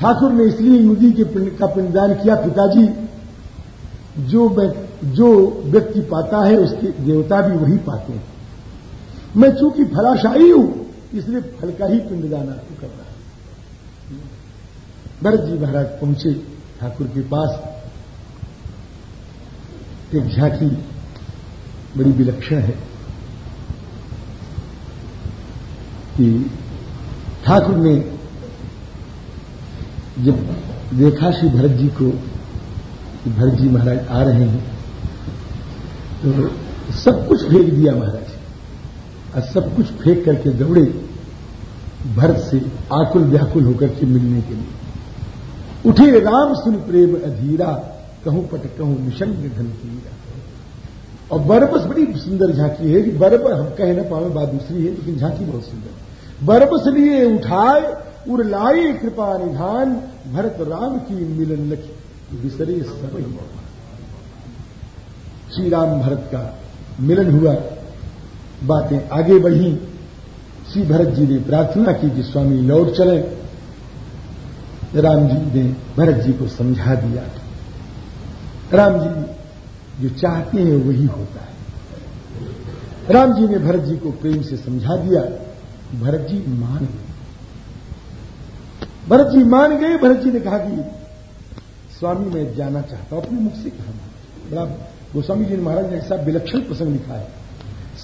ठाकुर ने इसलिए युदी के पिंड का पिंडदान किया, पिताजी जो जो व्यक्ति पाता है, उसके देवता भी वही पाते हैं। मैं चूँकि फलाशाही हूँ, इसलिए फल का ही पिंडदान आपको कर रहा हूँ। भरत जी महाराज पहुँचे ठाकुर के पास। एक झांकी, बड़ी विलक्षण है कि ठाकुर ने जब देखा श्री भरत जी को भरत जी महाराज आ रहे हैं तो सब कुछ फेंक दिया महाराज। और सब कुछ फेंक करके दौड़े भरत से आकुल व्याकुल होकर के मिलने के लिए। उठे राम सुन प्रेम अधीरा, कहूँ पट कहूँ निशंग धन कीरा। और बरबस बड़ी सुंदर झांकी है कि बरब हम कह न पावे बात दूसरी है, लेकिन झांकी बहुत सुंदर। बरबस लिए उठाए उर लाई कृपा निधान, भरत राम की मिलन लखी। विसरे सब श्री राम भरत का मिलन हुआ। बातें आगे बढ़ी। श्री भरत जी ने प्रार्थना की कि स्वामी लौट चले। राम जी ने भरत जी को समझा दिया। राम जी जो चाहते हैं वही होता है। राम जी ने भरत जी को प्रेम से समझा दिया। भरत जी मान गए। भरत जी मान गए भरत जी ने कहा कि स्वामी, मैं जाना चाहता हूँ, अपने मुख से कहा बड़ा गोस्वामी जी ने महाराज ने ऐसा विलक्षण प्रसंग लिखा है।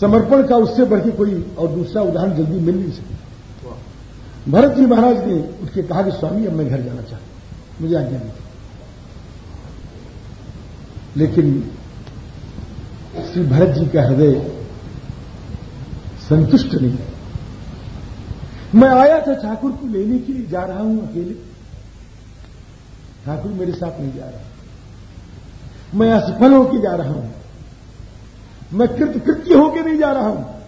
समर्पण का उससे बढ़ के कोई और दूसरा उदाहरण जल्दी मिल नहीं सकता भरत जी महाराज ने उठ के कहा कि स्वामी, अब मैं घर जाना चाहता मुझे आज्ञा नहीं लेकिन श्री भरत जी का हृदय संतुष्ट नहीं है। मैं आया था ठाकुर को लेने के लिए, जा रहा हूँ अकेले। ठाकुर मेरे साथ नहीं जा रहा। मैं असफल होकर जा रहा हूँ। मैं कृत कृत्य होकर नहीं जा रहा हूँ।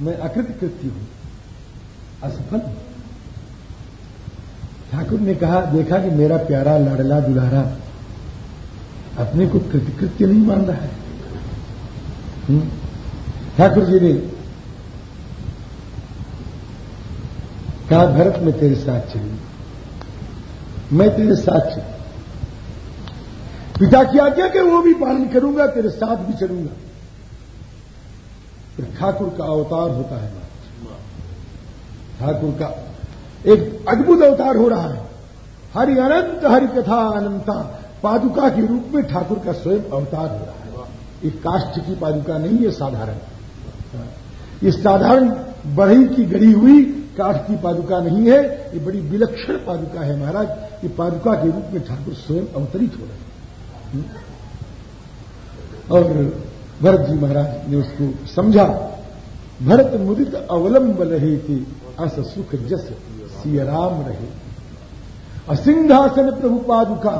मैं अकृत कृत्य हूँ। असफल ठाकुर ने कहा, देखा कि मेरा प्यारा लाडला दुलारा अपने को कृतकृत्य नहीं मान रहा है। हम्म? ठाकुर जी ने कहा भरत में तेरे साथ चलूँगा मैं तेरे साथ चलू। पिता की आज्ञा के वो भी पालन करूँगा, तेरे साथ भी चलूँगा। फिर ठाकुर का अवतार होता है ठाकुर का एक अद्भुत अवतार हो रहा है। हरि अनंत हरि कथा अनंता पादुका के रूप में ठाकुर का स्वयं अवतार हो रहा है। एक काष्ठ की पादुका नहीं है साधारण। ये साधारण बढ़ई की गढ़ी हुई काठ की पादुका नहीं है, ये बड़ी विलक्षण पादुका है महाराज। ये पादुका के रूप में ठाकुर स्वयं अवतरित हो रहे हैं। और भरत जी महाराज ने उसको समझा, भरत मुदित अवलंब रहे थे अस सुख जस सियराम रहे। असिंहासन प्रभु पादुका,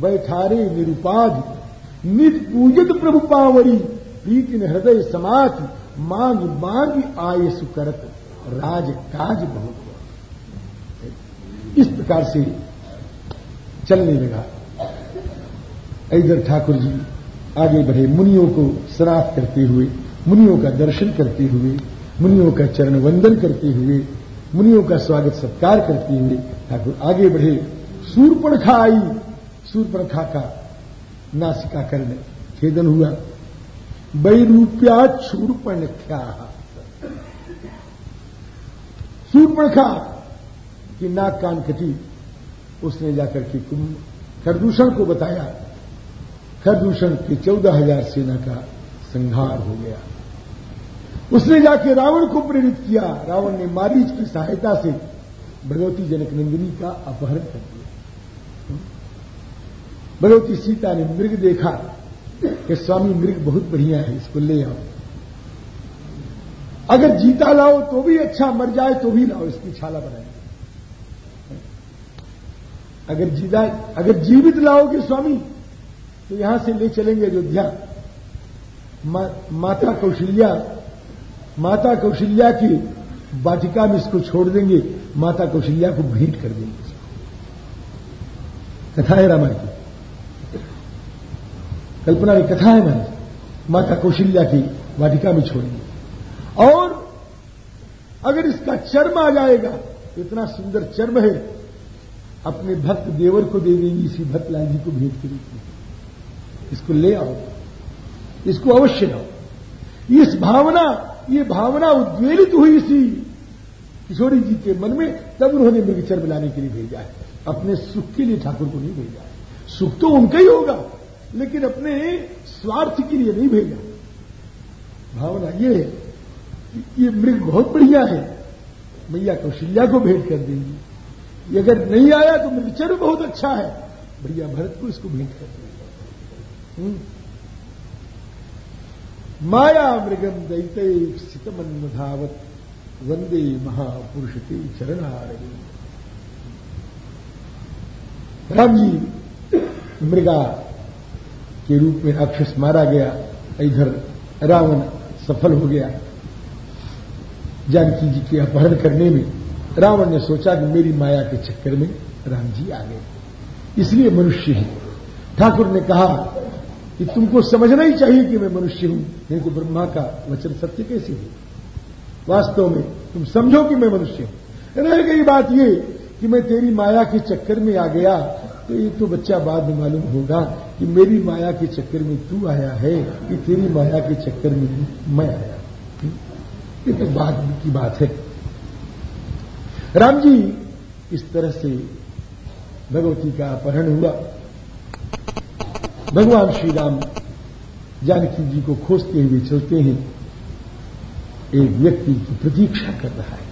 बैठारे निरुपाध। निज पूजित प्रभु पावरी प्रीति हृदय समात, मांग मांग आए सुकरत राज काज बहुत इस प्रकार से चलने लगा इधर ठाकुर जी आगे बढ़े, मुनियों को श्राप करते हुए, मुनियों का दर्शन करते हुए, मुनियों का चरण वंदन करते हुए, मुनियों का स्वागत सत्कार करते हुए ठाकुर आगे बढ़े। सूरपणखा आई। सूरपणखा का नासिका करने छेदन हुआ। बैरूप्या छूरपणख्या। सूर्पणखा कि नाक कान कटी। उसने जाकर के कुंभ, खरदूषण को बताया। खरदूषण के चौदह हज़ार सेना का संहार हो गया। उसने जाके रावण को प्रेरित किया। रावण ने मारीच की सहायता से भगवती जनक नंदिनी का अपहरण कर दिया। भगवती सीता ने मृग देखा। कि स्वामी मृग बहुत बढ़िया है, इसको ले आओ। अगर जीता लाओ तो भी अच्छा मर जाए तो भी लाओ इसकी छाला बनाएँगे अगर जीता अगर जीवित लाओगे स्वामी तो यहाँ से ले चलेंगे अयोध्या। मा, माता कौशल्या माता कौशल्या की वाटिका में इसको छोड़ देंगे माता कौशल्या को भेंट कर देंगे कथा है रामायण की। कल्पना में कथा है मैंने माता कौशल्या की वाटिका में छोड़ेंगे और अगर इसका चर्म आ जाएगा। इतना सुंदर चर्म है। अपने भक्त देवर को दे देंगी, इसी भक्त लाल जी को भेंट के रूप में। इसको ले आओ। इसको अवश्य लाओ। इस भावना, ये भावना उद्वेलित हुई इसी किशोरी जी के मन में, तब उन्होंने मृग चर्म लाने के लिए भेजा है। अपने सुख के लिए ठाकुर को नहीं भेजा है। सुख तो उनका ही होगा, लेकिन अपने स्वार्थ के लिए नहीं भेजा। भावना ये है ये मृग बहुत बढ़िया है। मैया कौशल्या को भेंट कर देंगी। ये अगर नहीं आया तो मृगचर बहुत अच्छा है। भैया भरत को इसको भेंट कर देंगे। हम्म। माया मृगम दैते सितमन्वधावत वंदे महापुरुष के चरणारणी राम जी मृगा के रूप में राक्षस मारा गया। इधर रावण सफल हो गया। जानकी जी के अपहरण करने में रावण ने सोचा कि मेरी माया के चक्कर में राम जी आ गए। इसलिए मनुष्य है। ठाकुर ने कहा कि तुमको समझना ही चाहिए कि मैं मनुष्य हूँ। नहीं तो ब्रह्मा का वचन सत्य कैसे हो? वास्तव में तुम समझो कि मैं मनुष्य हूँ। रह गई बात ये कि मैं तेरी माया के चक्कर में आ गया तो ये तो बच्चा बाद में मालूम होगा कि मेरी माया के चक्कर में तू आया है, कि तेरी माया के चक्कर में मैं आया। ये तो बाद की बात है। राम जी इस तरह से भगवती का अपहरण हुआ। भगवान श्री राम जानकी जी को खोजते हुए चलते हैं। एक व्यक्ति की प्रतीक्षा कर रहा है।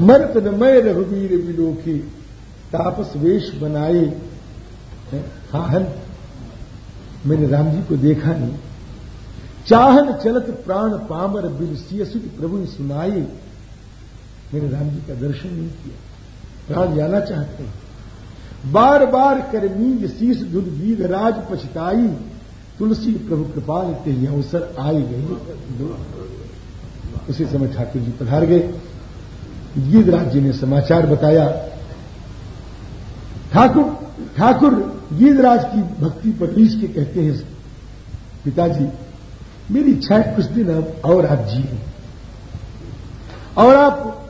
मर्त न मय रघुवीर विलोकी तापस वेश बनाए। हाहन मैंने राम जी को देखा नहीं। चाहन चलत प्राण पामर बिल सियसुख प्रभु ने सुनाई। मैंने राम जी का दर्शन नहीं किया। प्राण जाना चाहते हैं। बार बार कर मीज शीश वीर राज पछताई। तुलसी प्रभु कृपाल ते अवसर आई गए। उसी समय ठाकुर जी पधार गए। गीधराज जी ने समाचार बताया। ठाकुर ठाकुर गीधराज की भक्ति पर रीस के कहते हैं। पिताजी मेरी इच्छा है कुछ दिन अब और आप जी और आप,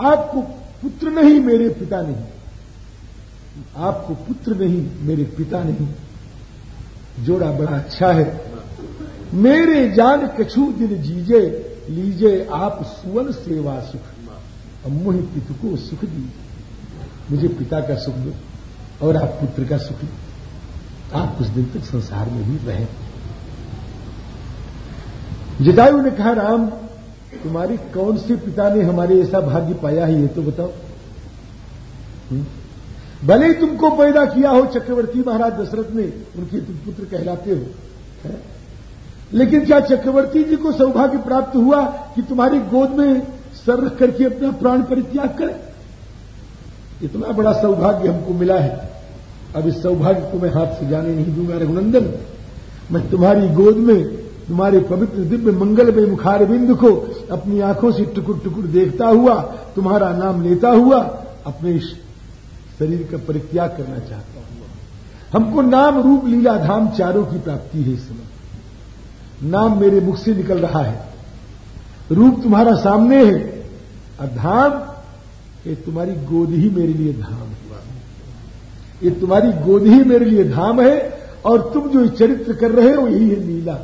आपको पुत्र नहीं, मेरे पिता नहीं। आपको पुत्र नहीं, मेरे पिता नहीं। जोड़ा बड़ा अच्छा है। मेरे जान कछु दिन जीजे, लीजे आप सुवन सेवा सुख। मोहि पितु को सुख दीजिए। मुझे पिता का सुख दो और आप पुत्र का सुख दो आप कुछ दिन तक संसार में ही रहे। जटायु ने कहा, राम, तुम्हारी कौन से पिता ने हमारे ऐसा भाग्य पाया है, ये तो बताओ हम्म? भले ही तुमको पैदा किया हो चक्रवर्ती महाराज दशरथ ने, उनके तुम पुत्र कहलाते हो, है? लेकिन क्या चक्रवर्ती जी को सौभाग्य प्राप्त हुआ कि तुम्हारी गोद में सर रख करके अपना प्राण परित्याग करें इतना बड़ा सौभाग्य हमको मिला है अब इस सौभाग्य को मैं हाथ से जाने नहीं दूँगा, रघुनंदन मैं तुम्हारी गोद में तुम्हारे पवित्र दिव्य मंगल में मुखार बिंद को अपनी आँखों से टुकुर टुकुर देखता हुआ, तुम्हारा नाम लेता हुआ, अपने शरीर का परित्याग करना चाहता हूँ हमको नाम रूप लीला धाम चारों की प्राप्ति है इस समय। नाम मेरे मुख से निकल रहा है। रूप तुम्हारा सामने है। और धाम, ये तुम्हारी गोद ही मेरे लिए धाम है। ये तुम्हारी गोद ही मेरे लिए धाम है। और तुम जो चरित्र कर रहे हो, यही है लीला।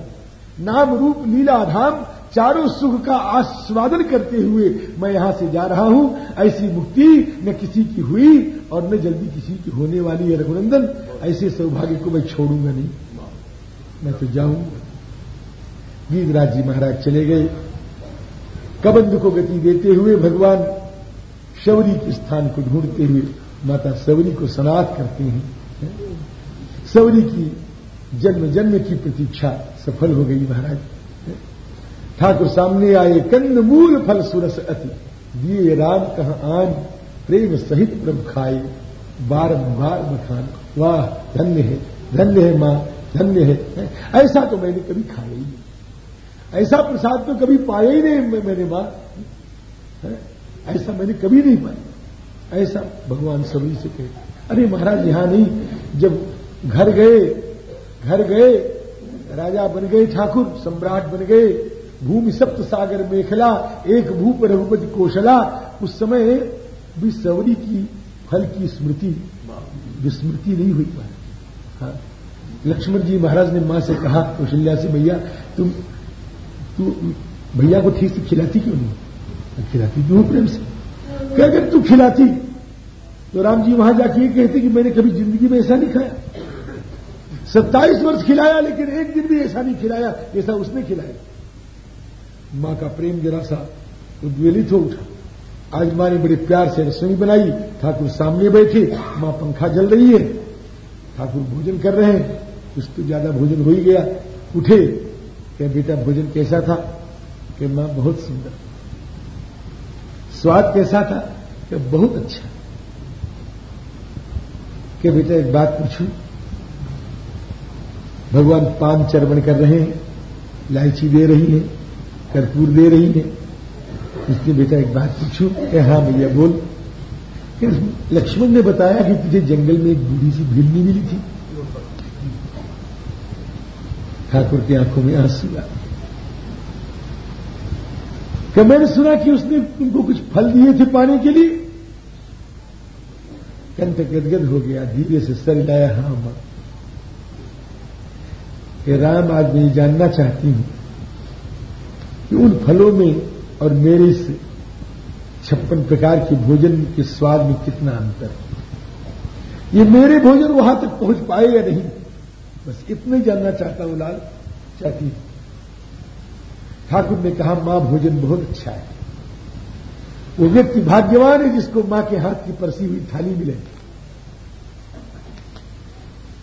नाम रूप लीला धाम चारों सुख का आस्वादन करते हुए मैं यहाँ से जा रहा हूँ। ऐसी मुक्ति न किसी की हुई और न जल्दी किसी की होने वाली है रघुनंदन। ऐसे सौभाग्य को मैं छोड़ूँगा नहीं। मैं तो जाऊँगा गीतराज जी महाराज चले गए। कबंध को गति देते हुए भगवान शबरी के स्थान को ढूंढते हुए माता सबरी को सनात करते हैं। सबरी की जन्म जन्म की प्रतीक्षा सफल हो गई महाराज। ठाकुर सामने आए, कंद मूल फल सुरस अति। दिए राम कहा आन, प्रेम सहित प्रभु खाए। बारंबार मखान, वाह, धन्य है धन्य है माँ, धन्य है। ऐसा तो मैंने कभी खाया ही नहीं। ऐसा प्रसाद तो कभी पाया ही नहीं मैंने माँ। ऐसा मैंने कभी नहीं पाया। ऐसा भगवान सभी से कहे, अरे महाराज, यहाँ नहीं। जब घर गए घर गए, राजा बन गए ठाकुर, सम्राट बन गए। भूमि सप्त सागर मेखला, एक भूप रघुपति कोशला। उस समय भी सवरी की, फल की स्मृति, विस्मृति नहीं हुई पाए हाँ। लक्ष्मण जी महाराज ने माँ से कहा, कौशल्या से, भैया, तुम, तू, भैया को ठीक से खिलाती क्यों नहीं? खिलाती क्यों प्रेम से? क्या अगर तू खिलाती तो राम जी वहाँ जाके कहते कि मैंने कभी ज़िंदगी में ऐसा नहीं खाया। सत्ताईस वर्ष खिलाया, लेकिन एक दिन भी ऐसा नहीं खिलाया ऐसा उसने खिलाया। माँ का प्रेम जरा सा उद्वेलित हो उठा। आज माँ ने बड़े प्यार से रसोई बनाई, ठाकुर सामने बैठे, माँ पंखा जल रही है। ठाकुर भोजन कर रहे हैं, कुछ तो ज़्यादा भोजन हो ही गया। उठे क्या बेटा, भोजन कैसा था? कि माँ, बहुत सुंदर। स्वाद कैसा था? कि बहुत अच्छा। कि बेटा, एक बात पूछूँ? भगवान पान चरवण कर रहे हैं, इलायची दे रही है, कर्पूर दे रही है। इसलिए बेटा एक बात पूछूँ हाँ भैया बोल। फिर लक्ष्मण ने बताया कि तुझे जंगल में एक बूढ़ी सी भिल्ली मिली थी। ठाकुर की आँखों में आँसू आ क्या मैंने सुना कि उसने तुमको कुछ फल दिए थे पाने के लिए। कंठ गदगद हो गया, धीरे से सर लाया हाँ माँ कि राम आज मैं जानना चाहती हूँ कि उन फलों में और मेरे इस छप्पन प्रकार के भोजन के स्वाद में कितना अंतर है। ये मेरे भोजन वहाँ तक पहुँच पाए या नहीं? बस इतना ही जानना चाहता हूँ लाल, चाहती ठाकुर ने कहा, माँ, भोजन बहुत अच्छा है। वो व्यक्ति भाग्यवान है जिसको माँ के हाथ की परसी हुई थाली मिले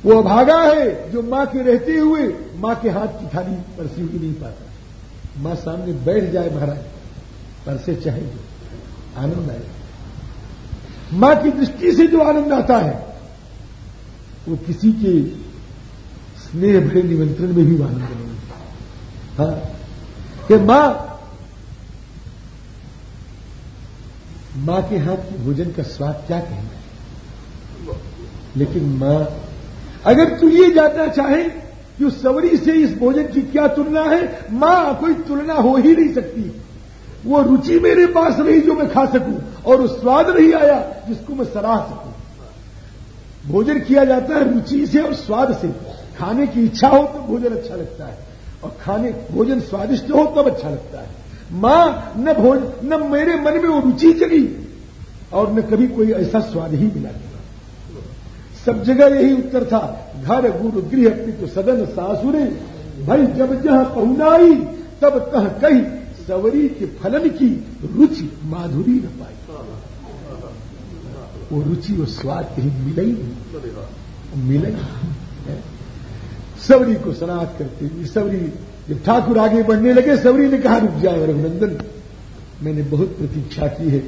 वो अभागा है, जो माँ के रहते हुए माँ के हाथ की थाली परसी हुई नहीं पाता। माँ सामने बैठ जाए महाराज परसे चाहे जो आनंद आएगा माँ की दृष्टि से जो आनंद आता है, वो किसी के स्नेह भरे निमंत्रण में भी आनंद नहीं हाँ कि माँ माँ के हाथ के भोजन का स्वाद क्या कहना है? लेकिन माँ अगर तू ये जानना चाहे कि उस सवरी से इस भोजन की क्या तुलना है, माँ, कोई तुलना हो ही नहीं सकती। वो रुचि मेरे पास रही जो मैं खा सकूँ, और वो स्वाद नहीं आया जिसको मैं सराह सकूँ। भोजन किया जाता है रुचि से और स्वाद से। खाने की इच्छा हो तो भोजन अच्छा लगता है, और खाने, भोजन स्वादिष्ट हो तब अच्छा लगता है। माँ, न भोज, न मेरे मन में वो रुचि जगी, और न कभी कोई ऐसा स्वाद ही मिला। सब जगह यही उत्तर था। घर, गुरु, गृह, पितु, सदन, सासुरे, भाई जब जहाँ पहुनाई, तब तह कही, सवरी के फलन की रुचि माधुरी न पाई। वो रुचि और स्वाद कहीं मिला ही नहीं। मिला ही सवरी को सनात करते हुए सवरी, जब ठाकुर आगे बढ़ने लगे, सवरी ने कहा, रुक जाए रघुनंदन, मैंने बहुत प्रतीक्षा की है।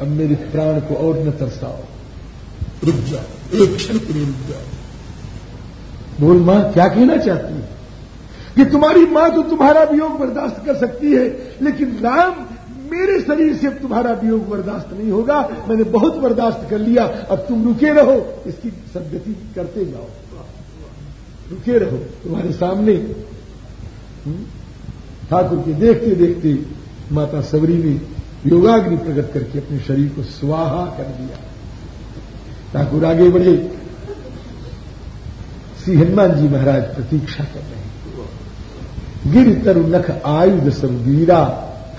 अब मेरे प्राण को और न तरसाओ। रुक जाओ। एक क्षण के लिए रुक जाओ। बोल माँ, क्या कहना चाहती है? कि तुम्हारी माँ तो तुम्हारा वियोग बर्दाश्त कर सकती है, लेकिन राम मेरे शरीर से तुम्हारा वियोग बर्दाश्त नहीं होगा। मैंने बहुत बर्दाश्त कर लिया, अब तुम रुके रहो, इसकी सदगति करते जाओ। रुके रहो, तुम्हारे सामने। हम्म? ठाकुर के देखते देखते माता सबरी ने योगाग्नि प्रकट करके अपने शरीर को स्वाहा कर दिया। ठाकुर आगे बढ़े। श्री हनुमान जी महाराज प्रतीक्षा कर रहे गिर तरु नख आयुध वीरा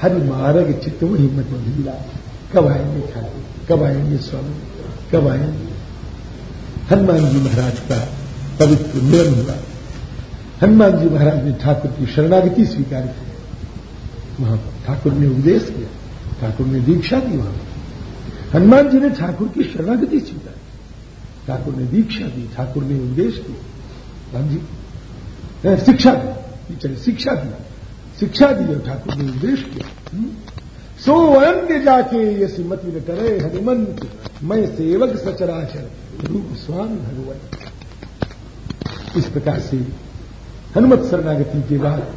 हरि मारग चित्तवही मत धीरा। कब आएँगे ठाकुर? कब आएँगे स्वामी? कब आएँगे? हनुमान जी महाराज का पवित्र मिलन हुआ। हनुमान जी महाराज ने ठाकुर की शरणागति स्वीकार की। वहाँ ठाकुर ने उपदेश किया। ठाकुर ने दीक्षा दी वहाँ। हनुमान जी ने ठाकुर की शरणागति स्वीकार ठाकुर ने दीक्षा दी, ठाकुर ने उपदेश राम जी शिक्षा दी शिक्षा दी शिक्षा दी और ठाकुर ने उपदेश किया हम्म? सो अन्य जाके ये सिमति न करे हनुमंत मैं सेवक सचराचर, रूप स्वामी भगवत। इस प्रकार से हनुमत शरणागति के बाद,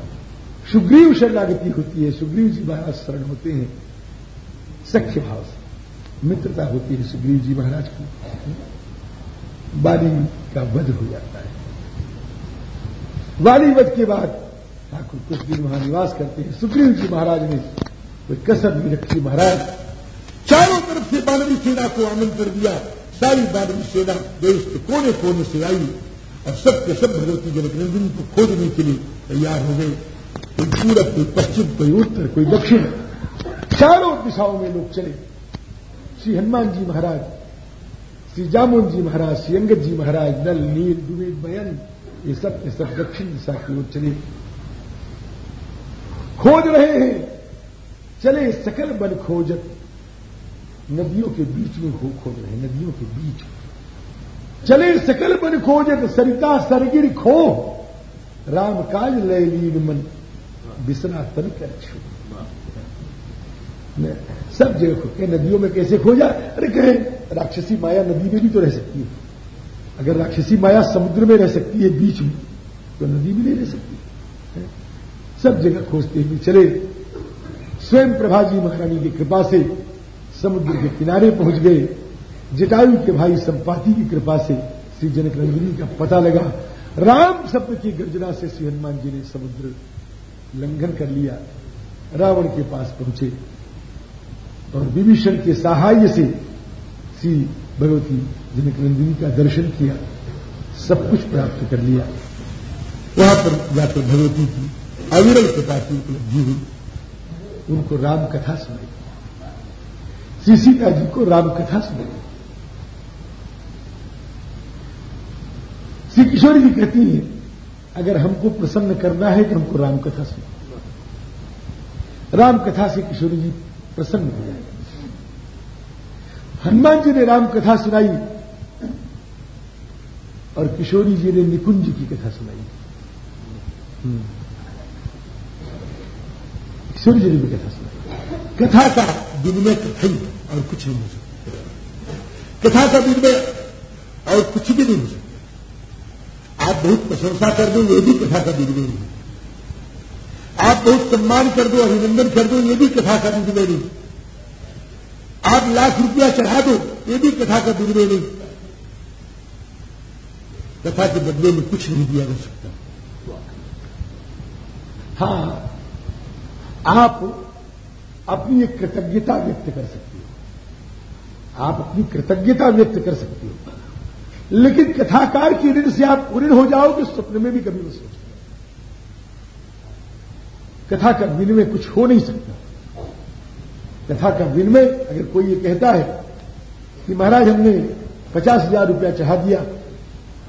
सुग्रीव शरणागति होती है, सुग्रीव जी महाराज शरण होते हैं। सख्य भाव से मित्रता होती है सुग्रीव जी महाराज की। बाली का वध हो जाता है। वाली वध के बाद ठाकुर कुछ दिन वहाँ निवास करते हैं। सुग्रीव जी महाराज ने कोई कसर नहीं रखी महाराज। चारों तरफ़ से बानवी सेना को आमंत्रण दिया। सारी बानवी सेना देश के कोने कोने से आई और सब के सब भगवती जनक नंदिनी को खोजने के लिए तैयार हो गए। कोई पूरब, कोई पश्चिम, कोई उत्तर, कोई दक्षिण। चारों दिशाओं में लोग चले। श्री हनुमान जी महाराज श्री जामुन जी महाराज श्री अंगद जी महाराज, नल, नील दुबेद बयन, ये सब के सब दक्षिण दिशा की ओर चले। खोज रहे हैं, चले सकल बन खोजत नदियों के बीच में खो खोज रहे हैं, नदियों के बीच। चले सकल बन खोजत सरिता सरगिर खो। राम काज लय लीन मन बिसना तन कर छू। सब जगह खोजे नदियों में कैसे खोजा अरे कहें, राक्षसी माया नदी में भी तो रह सकती है। अगर राक्षसी माया समुद्र में रह सकती है, बीच में तो नदी भी नहीं रह सकती। सब जगह खोजते हुए चले। स्वयं प्रभाजी महारानी की कृपा से समुद्र के किनारे पहुँच गए। जटायु के भाई संपाति की कृपा से श्री जनक रंजनी का पता लगा। राम शब्द की गर्जना से श्री हनुमान जी ने समुद्र लंघन कर लिया। रावण के पास पहुँचे। और विभीषण के सहाय से श्री भगवती जनक नंदिनी का दर्शन किया, सब कुछ प्राप्त कर लिया। वहाँ पर जाकर भगवती की अविरल कृपा की उपलब्धि हुई। उनको राम कथा सुनाई। श्री सीता जी को राम कथा सुनाई। श्री किशोरी जी कहती है, अगर हमको प्रसन्न करना है तो हमको राम कथा सुना राम कथा से किशोरी जी प्रसन्न हो जाए। हनुमान जी ने राम कथा सुनाई और किशोरी जी ने निकुंज की कथा सुनाई। हम्म। किशोरी जी ने भी कथा सुनाई। कथा का विनिमय कथा ही और कुछ नहीं हो सकता। कथा का दिन में और कुछ भी नहीं हो सकता। आप बहुत प्रशंसा कर दो, ये भी कथा का दिन में नहीं। आप बहुत सम्मान कर दो, अभिनंदन कर दो, ये भी कथा का नहीं। आप लाख रुपया चढ़ा दो, ये भी कथा का नहीं। कथा के बदले में कुछ नहीं दिया जा सकता। हाँ आप अपनी एक कृतज्ञता व्यक्त कर सकते हो। आप अपनी कृतज्ञता व्यक्त कर सकते हो। लेकिन कथाकार की ऋण से आप ऋण हो जाओगे, स्वप्न में भी कभी नहीं सोचते कथा का विनिमय कुछ हो नहीं सकता। कथा का विनिमय अगर कोई ये कहता है कि महाराज, हमने पचास हज़ार रुपया चढ़ा दिया,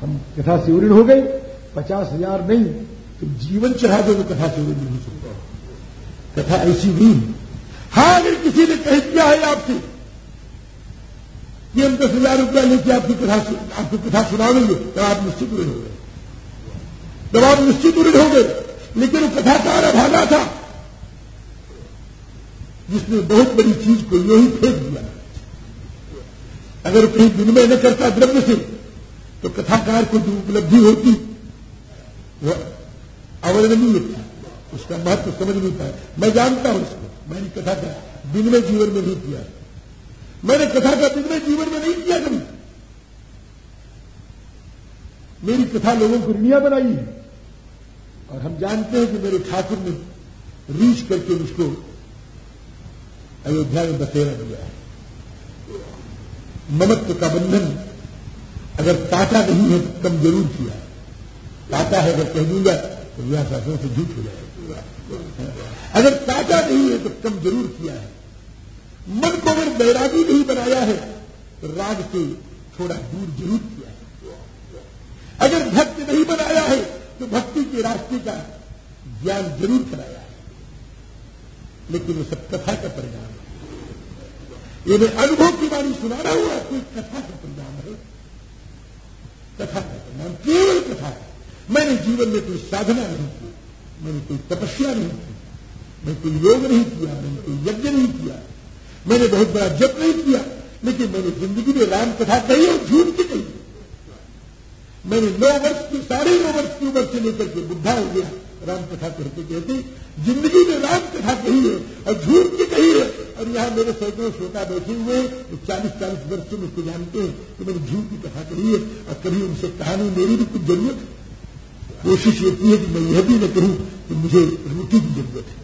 हम कथा से उऋण हो गए, पचास हज़ार नहीं तो जीवन चढ़ा दो तो कथा से नहीं हो सकता। कथा ऐसी नहीं हाँ अगर किसी ने कह दिया है आपसे कि हम दस हज़ार रुपया लेके आपकी कथा आपकी कथा सुना सुनावेंगे, तब आप निश्चित उड़ हो गए। तब आप निश्चित उड़ हो गए। लेकिन वो कथाकार अभागा था। जिसने बहुत बड़ी चीज़ को यू ही फेंक दिया। अगर कहीं विनिमय न करता द्रव्य से तो कथाकार को जो उपलब्धि होती, वह अवर्णनीय था उसका महत्व समझ नहीं पाया मैं जानता हूँ उसको। मैंने कथा का विनिमय जीवन में नहीं किया। मैंने कथा का विनिमय जीवन में नहीं किया कभी। मेरी कथा लोगों को ऋणिया बनाई है। और हम जानते हैं कि मेरे ठाकुर ने रीच करके उसको अयोध्या में बसेरा दिया है। ममत्व का बंधन अगर काटा नहीं है तो कम ज़रूर किया है। काटा है अगर कह दूँगा तो विवाह शास्त्रों से झूठ हो जाएगा। अगर काटा नहीं है तो कम ज़रूर किया है। मन को अगर बैरागी नहीं बनाया है तो राग से थोड़ा दूर ज़रूर किया है। अगर भक्त नहीं बनाया है तो भक्ति के रास्ते का ज्ञान ज़रूर कराया है। लेकिन वो सब कथा का परिणाम है। ये मैं अनुभव की बारी सुना रहा हूँ कोई कथा का परिणाम है। कथा का परिणाम केवल कथा है। मैंने जीवन में कोई साधना नहीं की, मैंने कोई तपस्या नहीं की, मैंने कोई योग नहीं किया, मैंने कोई यज्ञ नहीं किया। मैंने बहुत बड़ा जप नहीं किया, लेकिन मैंने ज़िंदगी में राम कथा कही और झूठ की कही। मैंने नौ वर्ष की, साढ़े नौ वर्ष की उम्र से लेकर के बुद्धा हो गया राम कथा कहते कहते ज़िंदगी में राम कथा कही है और झूठ की कही है। और यहाँ मेरे सैकड़ों श्रोता बैठे हुए हैं। चालीस चालीस वर्ष से मुझको जानते हैं कि मैंने झूठ की कथा कही है। और कभी उनसे कहानी मेरी भी कुछ ज़रूरत कोशिश होती है कि मैं यह भी न कहूँ कि मुझे रोटी की ज़रूरत है।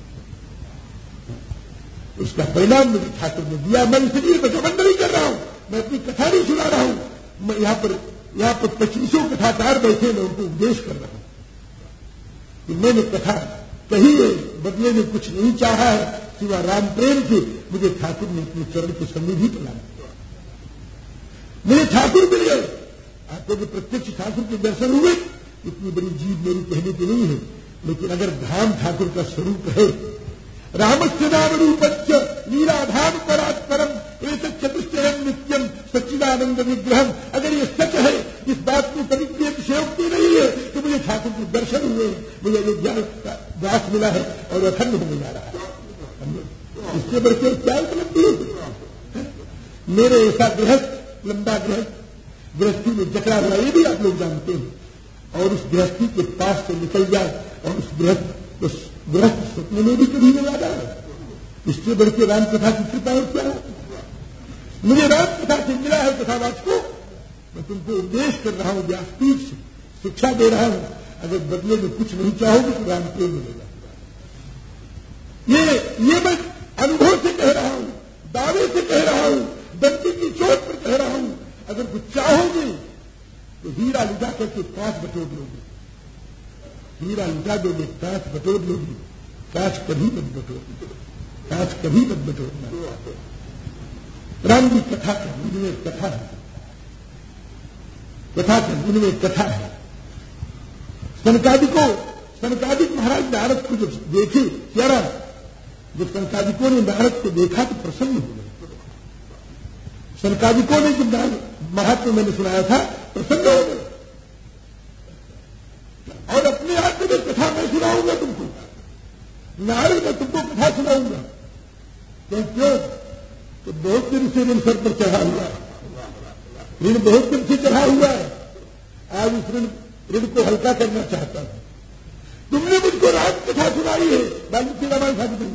उसका परिणाम मुझे ठाकुर ने दिया। मैं इसलिए मैं घमंड नहीं कर रहा हूँ। मैं अपनी कथा नहीं सुना रहा हूँ। मैं यहाँ पर यहाँ पर पच्चीसों कथाकार बैठे मैं उनको उपदेश कर रहा हूँ। कि मैंने कथा कही है बदले में कुछ नहीं चाहा है, सिवा राम प्रेम से मुझे ठाकुर ने अपने चरण को समृद्धि प्रदान किया। मुझे ठाकुर मिल। गए आपको जो प्रत्यक्ष ठाकुर के दर्शन हुए। इतनी बड़ी जीव मेरी कहने की नहीं है, लेकिन अगर धाम ठाकुर का स्वरूप है रामस्य नाम रूपच्च लीलाधाम परात्परम एक चतुष्चरण नित्यम सच्चिदानंद विग्रह अगर ये सच है इस बात की कभी की अतिशयोक्ति नहीं है कि मुझे ठाकुर के दर्शन हुए, मुझे ये ज्ञान व्यास मिला है और अखंड होने जा रहा है। इससे बढ़ के क्या उपलब्धि मेरे ऐसा गृहस्थ, लंबा गृहस्थ, गृहस्थी में जकड़ा हुआ ये भी आप लोग जानते हैं। और उस गृहस्थी के पास से निकल जाए और उस गृहस्थ उस गृहस्थ स्वप्न में भी कभी नहीं आता है। इससे बढ़ के राम कथा की कृपा और क्या मुझे राम कथा से मिला है कथावाच को। मैं तुमको उपदेश कर रहा हूँ, व्यासपीठ से शिक्षा दे रहा हूँ। अगर बदले में कुछ नहीं चाहोगे तो राम प्रेम मिलेगा ये ये मैं अनुभव से कह रहा हूँ, दावे से कह रहा हूँ दंती की चोट पर कह रहा हूँ। अगर कुछ चाहोगे तो हीरा लुटा करके पाँच बटोर लोगे। हीरा लुटा दोगे कांच बटोर लोगे। कांच कभी मत बटोर कांच कभी मत बटोरना राम की कथा, उनमें कथा है। कथा का उनमें एक कथा है। सनकादिको सनकादिक महाराज नारद को जब देखे क्या जब सनकादिकों ने नारद को देखा तो प्रसन्न हो गए। सनकादिकों ने जब महात्मा मैंने सुनाया था, प्रसन्न हो गए। और अपने आप में कथा मैं सुनाऊँगा तुमको। नारद मैं तुमको कथा सुनाऊँगा। तो क्यों? तो बहुत दिन से ऋण सर पर चढ़ा हुआ ऋण बहुत दिन से चढ़ा हुआ है। उस ऋण ऋण को हल्का करना चाहता हूँ तुमने मुझको रात कथा सुनाई है। वाल्मीकि रामायण साधु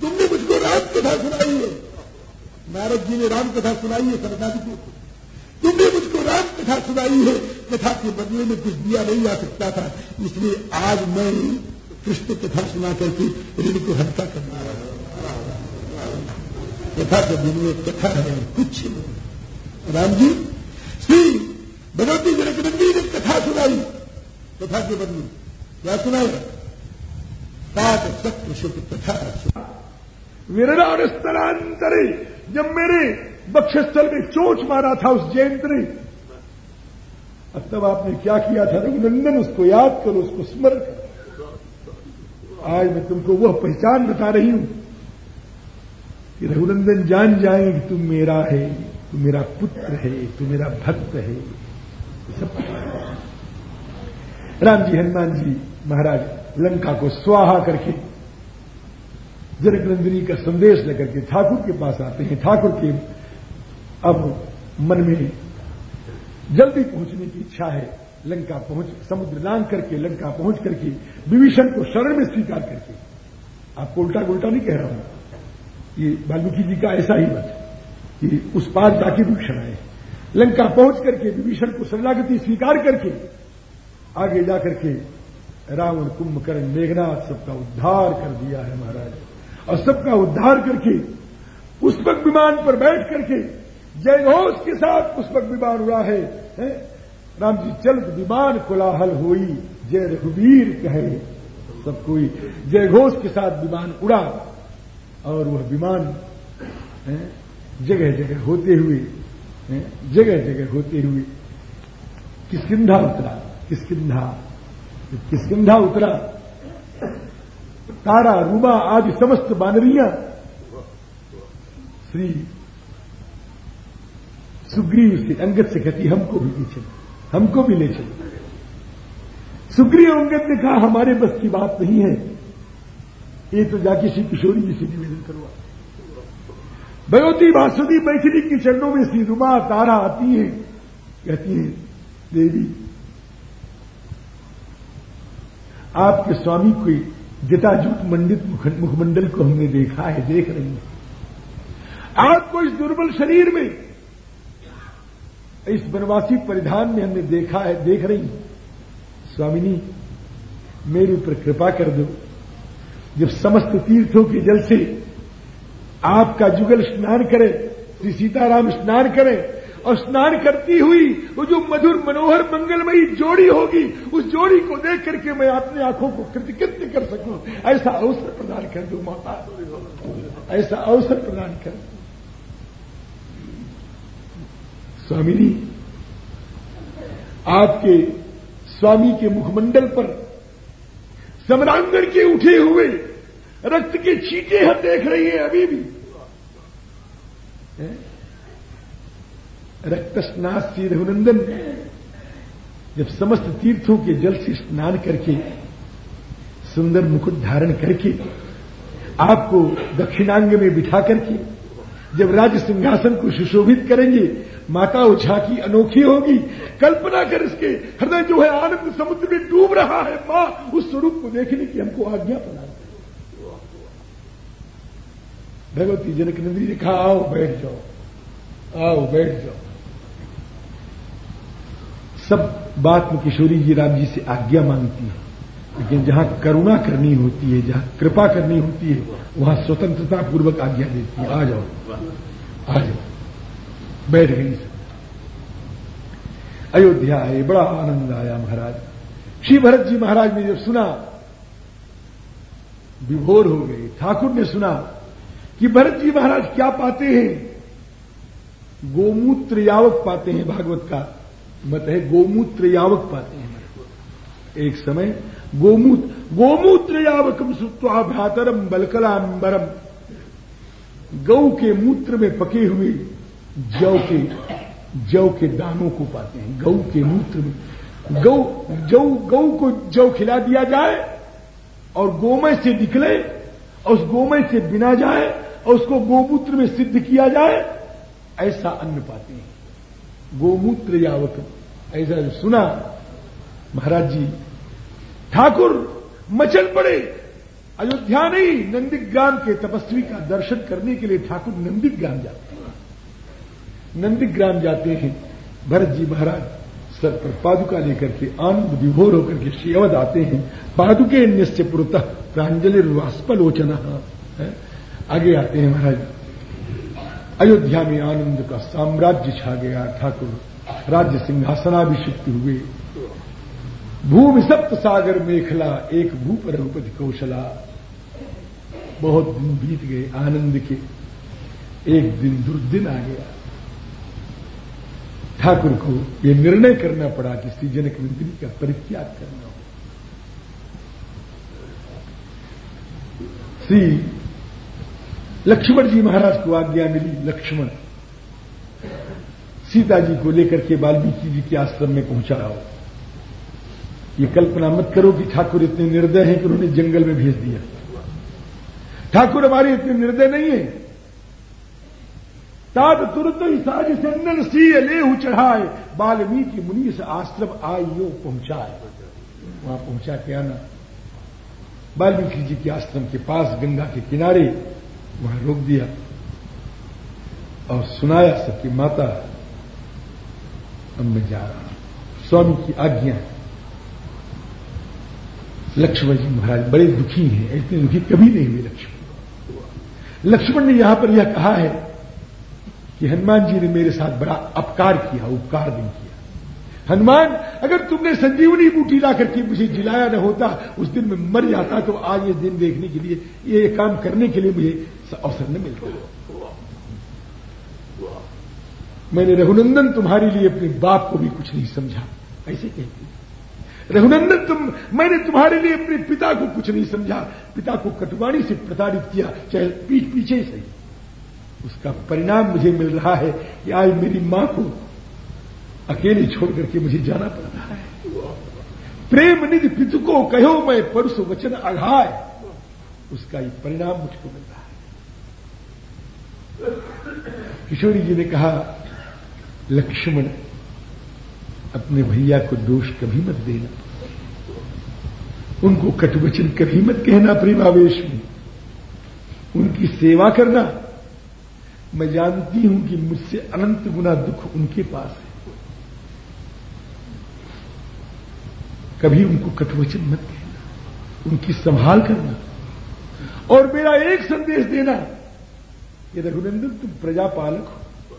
तुमने मुझको रात कथा सुनाई है। नारद जी ने राम कथा सुनाई है सरदारी को। तुमने मुझको राम कथा सुनाई है। कथा के बदले में कुछ दिया नहीं जा सकता था। इसलिए आज मैं कृष्ण कथा सुना करके ऋण को हल्का करना कथा के दिन में कथा है, कुछ नहीं। राम जी, श्री भगवती जनकनंदी ने कथा सुनाई कथा के बदले क्या सुनाया सात सत्य शुभ कथा विरणान स्तरांतरे जब मेरे बक्षस्थल में चोच मारा था उस जयंत ने अब तब आपने क्या किया था? रघुनंदन उसको याद करो, उसको स्मरण करो। आज मैं तुमको वह पहचान बता रही हूँ कि रघुनंदन जान जाए कि तुम मेरा है तू मेरा पुत्र है तू मेरा भक्त है। सब राम जी हनुमान जी महाराज लंका को स्वाहा करके जनक का संदेश लेकर के ठाकुर के पास आते हैं। ठाकुर के अब मन में जल्दी पहुँचने की इच्छा है। लंका पहुँच, समुद्र लांग करके, लंका पहुँच करके, विभीषण को शरण में स्वीकार करके। आपको उल्टा उल्टा नहीं कह रहा हूँ। ये वाल्मीकि जी का ऐसा ही मत कि उस पार जाके विभीषण आए। लंका पहुँच करके विभीषण को शरणागति स्वीकार करके आगे जाकर के रावण कुंभकर्ण मेघनाथ सबका उद्धार कर दिया है महाराज। और सबका उद्धार करके पुष्पक विमान पर बैठ करके जय घोष के साथ पुष्पक विमान उड़ा है, है? राम जी चलत विमान कोलाहल हुई जय रघुवीर कहे। सब कोई जय घोष के साथ विमान उड़ा और वह विमान जगह जगह होते हुए जगह जगह होते हुए किसकिधा उतरा? किसकिधा किसकिधा उतरा? तारा, रूबा आदि समस्त बानरिया। श्री सुग्रीव से अंगत से कहती, हमको भी ले हमको भी ले चलो। सुग्रीव अंगत ने कहा, हमारे बस की बात नहीं है। ये तो जाके श्री किशोरी जी से निवेदन करवा। भगवती वासुदी मैथिली के चरणों में श्री रुमा तारा आती है, कहती है, देवी आपके स्वामी को जटाजूट मंडित मुखमंडल को हमने देखा है, देख रही है। आपको इस दुर्बल शरीर में, इस वनवासी परिधान में हमने देखा है, देख रही स्वामिनी, मेरे ऊपर कृपा कर दो। जब समस्त तीर्थों के जल से आपका जुगल स्नान करे, श्री सीताराम स्नान करें और स्नान करती हुई वो जो मधुर मनोहर मंगलमयी जोड़ी होगी, उस जोड़ी को देख करके मैं अपनी आँखों को कृतकृत्य कर सकूँ। ऐसा अवसर प्रदान कर दू, माता। ऐसा अवसर प्रदान कर स्वामिनी, आपके स्वामी के मुखमंडल पर सम्रांगण के उठे हुए रक्त के छीटे हम देख रही हैं अभी भी। रक्त स्नास से रघुनंदन जब समस्त तीर्थों के जल से स्नान करके, सुंदर मुकुट धारण करके, आपको दक्षिणांग में बिठा करके, जब राज सिंहासन को सुशोभित करेंगे, माता उछा की अनोखी होगी। कल्पना कर इसके हृदय जो है आनंद समुद्र में डूब रहा है, माँ, उस स्वरूप को देखने की हमको आज्ञा प्रदान भगवती जनक नंदी ने कहा, आओ, बैठ जाओ। आओ, बैठ जाओ। सब बात में किशोरी जी राम जी से आज्ञा मांगती है। लेकिन जहाँ करुणा करनी होती है, जहाँ कृपा करनी होती है, वहाँ स्वतंत्रता पूर्वक आज्ञा देती है। आ जाओ। आ जाओ। बैठ गई अयोध्या आए बड़ा आनंद आया महाराज। श्री भरत जी महाराज ने जब सुना, विभोर हो गए। ठाकुर ने सुना कि भरत जी महाराज क्या पाते हैं? गोमूत्र यावक पाते हैं भागवत का। मत है, गोमूत्र यावक पाते हैं मेरे को। एक समय, गोमूत्र गोमूत्र यावकम सुत्वा भ्यातरम बलकलांबरम गौ के मूत्र में पके हुए जौ के जौ के दानों को पाते हैं। गौ के मूत्र में गौ जौ गौ को जौ खिला दिया जाए और गोमय से निकले, और उस गोमय से बिना जाए, और उसको गोमूत्र में सिद्ध किया जाए, ऐसा अन्न पाते हैं। गोमूत्र यावक ऐसा सुना, महाराज जी, ठाकुर मचल पड़े। अयोध्या नहीं, नंदिग्राम के तपस्वी का दर्शन करने के लिए ठाकुर नंदिग्राम जाते हैं। नंदिग्राम जाते हैं। भरत जी महाराज सर पर पादुका लेकर के आनंद विभोर होकर के श्री अवध आते हैं। पादुके निश्चय पुरतः प्रांजलि वास्पलोचना आगे आते हैं महाराज। अयोध्या में आनंद का साम्राज्य छा गया, ठाकुर। राज्य सिंहासनाभिषिक्त हुए। भूमि सप्त सागर मेखला, एक भू पर उपज कौशला। बहुत दिन बीत गए आनंद के। एक दिन दुर्दिन आ गया। ठाकुर को यह निर्णय करना पड़ा कि श्री जनक नंदिनी का परित्याग करना हो श्री लक्ष्मण जी महाराज को आज्ञा मिली, लक्ष्मण। सीता जी को लेकर के वाल्मीकि जी के आश्रम में पहुँचा हो ये कल्पना मत करो कि ठाकुर इतने निर्दय हैं कि उन्होंने जंगल में भेज दिया। ठाकुर हमारे इतने निर्दय नहीं है। तात तुरंत ही साज चंदन सी ले चढ़ाए। वाल्मीकि मुनि से आश्रम आइयो पहुँचाए। वहाँ पहुँचा के आना। वाल्मीकि जी के आश्रम के पास गंगा के किनारे वहाँ रोक दिया और सुनाया सबकी माता, अब मैं जा रहा हूँ। स्वामी की आज्ञा। लक्ष्मण जी महाराज बड़े दुखी हैं, इतने दुखी कभी नहीं हुए लक्ष्मण। लक्ष्मण ने यहाँ पर यह कहा है कि हनुमान जी ने मेरे साथ बड़ा अपकार किया, उपकार नहीं किया। हनुमान, अगर तुमने संजीवनी बूटी ला करके मुझे जिलाया न होता, उस दिन मैं मर जाता तो आज ये दिन देखने के लिए, ये काम करने के लिए मुझे अवसर न मिलता मैंने रघुनंदन तुम्हारे लिए अपने बाप को भी कुछ नहीं समझा। ऐसे कहती रघुनंदन तुम, मैंने तुम्हारे लिए अपने पिता को कुछ नहीं समझा। पिता को कटवाणी से प्रताड़ित किया, चाहे पीठ पीछे सही उसका परिणाम मुझे मिल रहा है कि आज मेरी माँ को अकेले छोड़ करके मुझे जाना पड़ रहा है। प्रेम निधि पितु को कहो मैं परसु वचन अघाय उसका ही परिणाम मुझको मिल रहा है। किशोरी जी ने कहा, लक्ष्मण, अपने भैया को दोष कभी मत देना। उनको कटवचन कभी मत कहना, प्रेमावेश में। उनकी सेवा करना। मैं जानती हूँ कि मुझसे अनंत गुना दुख उनके पास है। कभी उनको कटवचन मत कहना। उनकी संभाल करना। और मेरा एक संदेश देना कि रघुनंदन तुम प्रजापालक हो।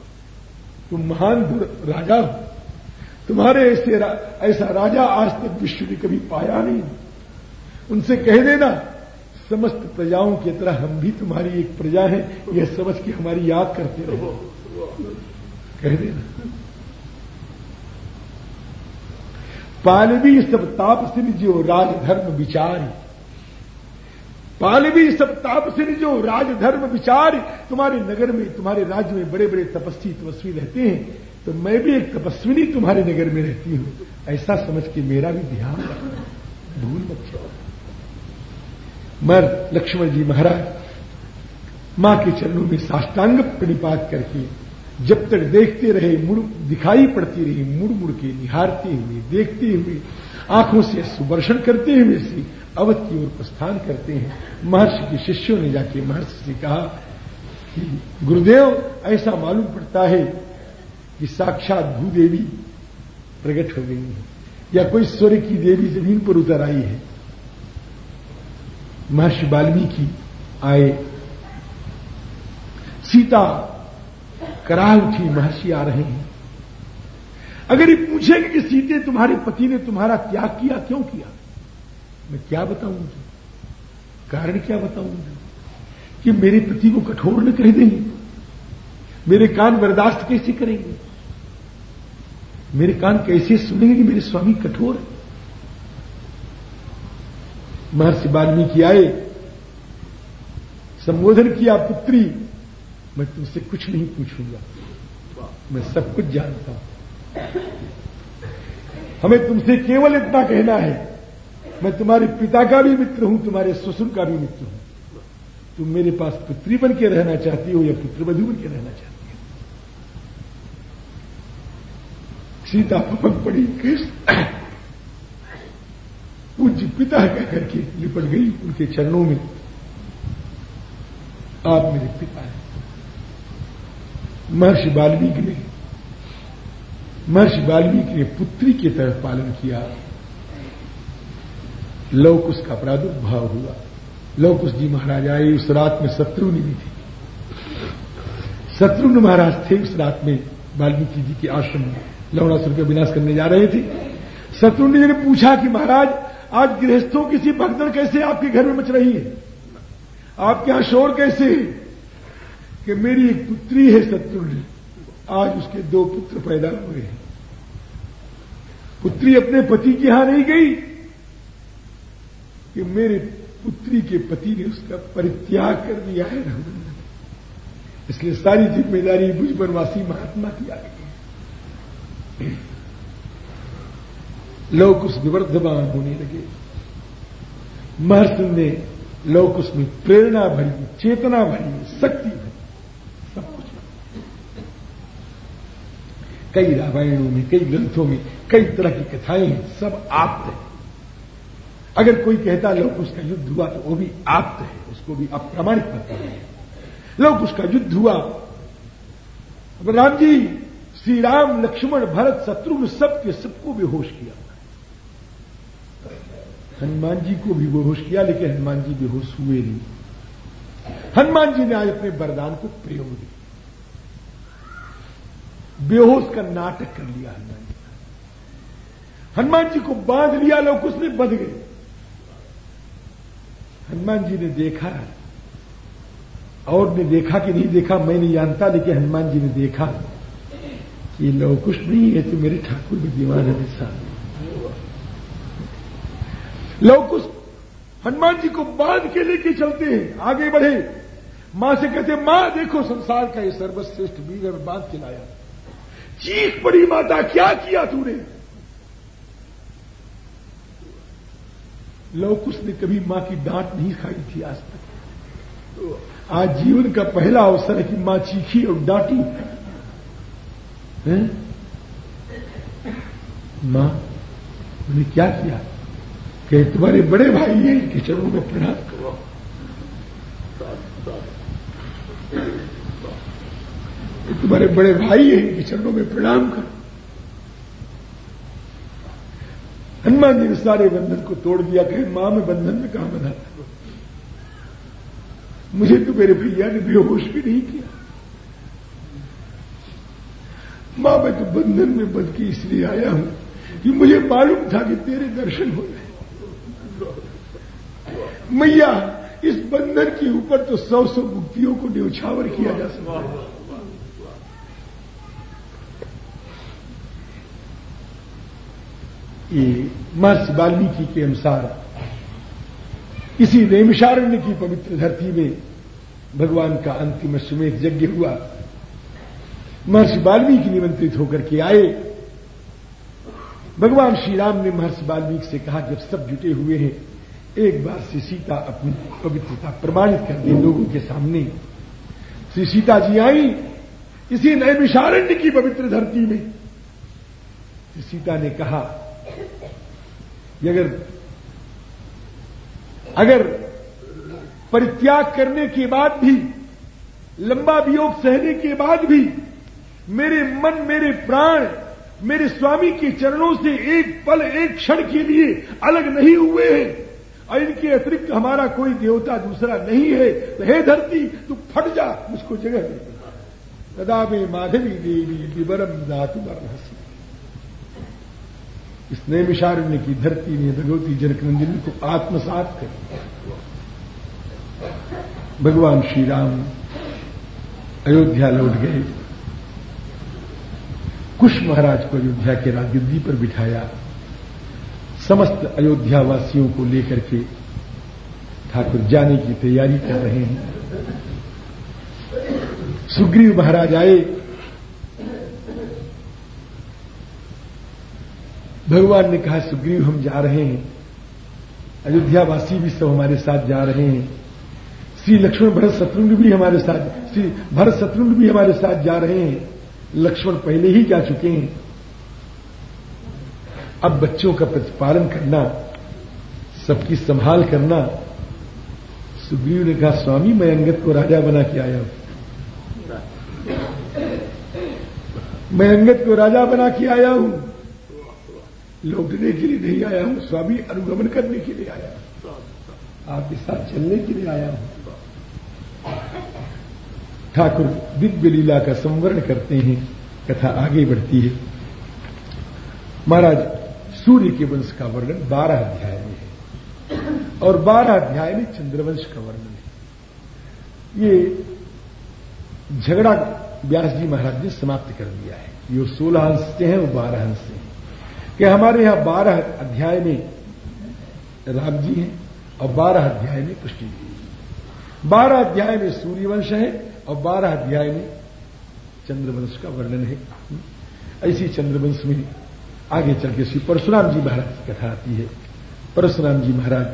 तुम महान राजा हो। तुम्हारे ऐसे रा, ऐसा राजा आज तक विश्व ने कभी पाया नहीं। उनसे कह देना समस्त प्रजाओं की तरह हम भी तुम्हारी एक प्रजा है यह समझ के हमारी याद करते रहो। कह देना। पालवी सब ताप सिंह जो राजधर्म विचार। पालवी सब ताप जो राजधर्म विचार, तुम्हारे नगर में, तुम्हारे राज्य में बड़े बड़े तपस्वी तपस्वी रहते हैं तो मैं भी एक तपस्विनी तुम्हारे नगर में रहती हूँ। ऐसा समझ के मेरा भी ध्यान भूल मत जाओ। मर लक्ष्मण जी महाराज, माँ के चरणों में साष्टांग प्रणिपात करके, जब तक देखते रहे, मुड़ दिखाई पड़ती रही मुड़ मुड़ के निहारते हुए, देखते हुए, आँखों से सुवर्षण करते हुए अवध की ओर प्रस्थान करते हैं। महर्षि के शिष्यों ने जाके महर्षि से कहा कि, गुरुदेव, ऐसा मालूम पड़ता है कि साक्षात भूदेवी प्रकट हो गई है, या कोई स्वर्ग की देवी ज़मीन पर उतर आई है। महर्षि वाल्मीकि आए। सीता करा उठी, महर्षि, आ रहे हैं। अगर ये पूछेंगे कि सीते तुम्हारे पति ने तुम्हारा त्याग किया, क्यों किया? मैं क्या बताऊँ कारण क्या बताऊँ कि मेरे पति को कठोर न कह देंगे। मेरे कान बर्दाश्त कैसे करेंगे? मेरे कान कैसे सुनेंगे कि मेरे स्वामी कठोर है? महर्षि वाल्मीकि आए, संबोधन किया, पुत्री, मैं तुमसे कुछ नहीं पूछूँगा। मैं सब कुछ जानता हूँ। हमें तुमसे केवल इतना कहना है मैं तुम्हारे पिता का भी मित्र हूँ, तुम्हारे ससुर का भी मित्र हूँ। तुम मेरे पास पुत्री बन के रहना चाहती हो या पुत्रवधु बन के रहना चाहती हो? सीता पपक पड़ी पूज्य पिता कह करके लिपट गई उनके चरणों में। आप मेरे पिता हैं। महर्षि वाल्मीकि ने, महर्षि वाल्मीकि ने पुत्री की तरह पालन किया। लौकुश का प्रादुर्भाव हुआ। लौकुश जी महाराज आए, उस रात में शत्रुघ्न भी थे। शत्रुघ्न महाराज थे, उस रात में वाल्मीकि जी के आश्रम में लवणासुर का विनाश करने जा रहे थे। शत्रुघ्न जी ने पूछा कि महाराज, आज गृहस्थों की सी भगदड़ कैसे आपके घर में मच रही है? आपके यहाँ शोर कैसे है? कि मेरी एक पुत्री है शत्रुघ्न। आज उसके दो पुत्र पैदा हुए हैं। पुत्री अपने पति के यहाँ नहीं गई। कि मेरे पुत्री के पति ने उसका परित्याग कर दिया है इसलिए सारी ज़िम्मेदारी बुझ बनवासी महात्मा की आ गई लोग उस निवर्धमान होने लगे। महर्षि ने लोग उसमें प्रेरणा भरी, चेतना भरी, शक्ति भरी, सब कुछ कई रामायणों में, कई ग्रंथों में, कई तरह की कथाएँ हैं, सब आप है। अगर कोई कहता, लोग, उसका युद्ध हुआ तो वो भी आप्त है, उसको भी अप्रमाणित करता है। लोग, उसका युद्ध हुआ। अब राम जी श्री राम लक्ष्मण भरत शत्रुघ्न सबके सबको बेहोश किया। हनुमान जी को भी बेहोश किया, लेकिन हनुमान जी बेहोश हुए नहीं। हनुमान जी ने आज अपने वरदान को प्रयोग दिया। बेहोश का नाटक कर लिया हनुमान जी। हनुमान जी को बाँध लिया, लोग उसने बध गए। हनुमान जी ने देखा और ने देखा कि नहीं देखा, मैं नहीं जानता, लेकिन हनुमान जी ने देखा कि लवकुश नहीं है तो मेरे ठाकुर विद्यमान है साथ। लवकुश हनुमान जी को बाँध के लेके चलते हैं, आगे बढ़े। माँ से कहते माँ, देखो संसार का ये सर्वश्रेष्ठ वीर बाँध के लाया। चीख पड़ी, माता, क्या किया तूने? लवकुश ने कभी माँ की डांट नहीं खाई थी आज तक। तो आज जीवन का पहला अवसर है कि माँ चीखी और डांटी। माँ, मैंने क्या किया? कि तुम्हारे बड़े भाई हैं, इनके चरणों में प्रणाम करो। तुम्हारे बड़े भाई हैं, इनके चरणों में प्रणाम करो। हनुमान जी ने सारे बंधन को तोड़ दिया, कहे, माँ, में बंधन में कहा बना मुझे तो मेरे भैया ने बेहोश भी नहीं किया। माँ, मैं तो बंधन में बंध के इसलिए आया हूँ कि मुझे मालूम था कि तेरे दर्शन हो रहे मैया, इस बंधन के ऊपर तो सौ सौ मुक्तियों को न्यौछावर किया जा सकता है। ये महर्षि वाल्मीकि के अनुसार, इसी नैमिषारण्य की पवित्र धरती में भगवान का अंतिम सुमेध यज्ञ हुआ। महर्षि वाल्मीकि निमंत्रित होकर के आए। भगवान श्री राम ने महर्षि वाल्मीकि से कहा, जब सब जुटे हुए हैं, एक बार श्री सीता अपनी पवित्रता प्रमाणित कर दी लोगों के सामने। श्री सीता जी आई इसी नए विशारण्य की पवित्र धरती में। श्री सीता ने कहा अगर अगर परित्याग करने के बाद भी, लंबा वियोग सहने के बाद भी, मेरे मन, मेरे प्राण, मेरे स्वामी के चरणों से एक पल, एक क्षण के लिए अलग नहीं हुए हैं, और इनके अतिरिक्त हमारा कोई देवता दूसरा नहीं है तो हे धरती, तू फट जा, मुझको जगह दे। तदा में माधवी देवी विवरम धातु बरहसी इस नैमिषारण्य की धरती ने भगवती जनकनंदिनी को आत्मसात कर भगवान श्री राम अयोध्या लौट गए। कुश महाराज को अयोध्या के राजगद्दी पर बिठाया। समस्त अयोध्या वासियों को लेकर के ठाकुर जाने की तैयारी कर रहे हैं। सुग्रीव महाराज आए। भगवान ने कहा, सुग्रीव, हम जा रहे हैं। अयोध्यावासी भी सब हमारे साथ जा रहे हैं। श्री लक्ष्मण भरत शत्रुघ्न भी हमारे साथ, श्री भरत शत्रुघ्न भी हमारे साथ जा रहे हैं। लक्ष्मण पहले ही जा चुके हैं। अब बच्चों का प्रतिपालन करना, सबकी संभाल करना। सुग्रीव ने कहा, स्वामी, मैं अंगत को राजा बना के आया हूँ। मैं अंगत को राजा बना के आया हूँ। लौटने के लिए नहीं आया हूँ, स्वामी अनुगमन करने के लिए आया हूँ। आपके साथ चलने के लिए आया हूँ। ठाकुर दिव्य लीला का संवरण करते हैं, कथा आगे बढ़ती है। महाराज, सूर्य के वंश का वर्णन बारह अध्याय में है, और बारह अध्याय में चंद्रवंश का वर्णन है। ये झगड़ा व्यास जी महाराज ने समाप्त कर दिया है। जो सोलह अंश से हैं, वो बारह अंश से हैं। कि हमारे यहाँ बारह अध्याय में राम जी हैं और बारह अध्याय में कृष्ण जी बारह अध्याय में सूर्यवंश है और बारह अध्याय में चंद्रवंश का वर्णन है। ऐसी चंद्रवंश में आगे चल के श्री परशुराम जी महाराज की कथा आती है। परशुराम जी महाराज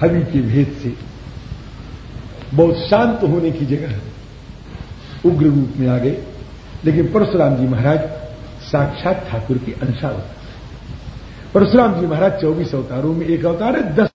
हवि के भेद से बहुत शांत होने की जगह उग्र रूप में आ गए। लेकिन परशुराम जी महाराज साक्षात ठाकुर की अंशा होता है परशुराम जी महाराज चौबीस अवतारों में एक अवतार है, दस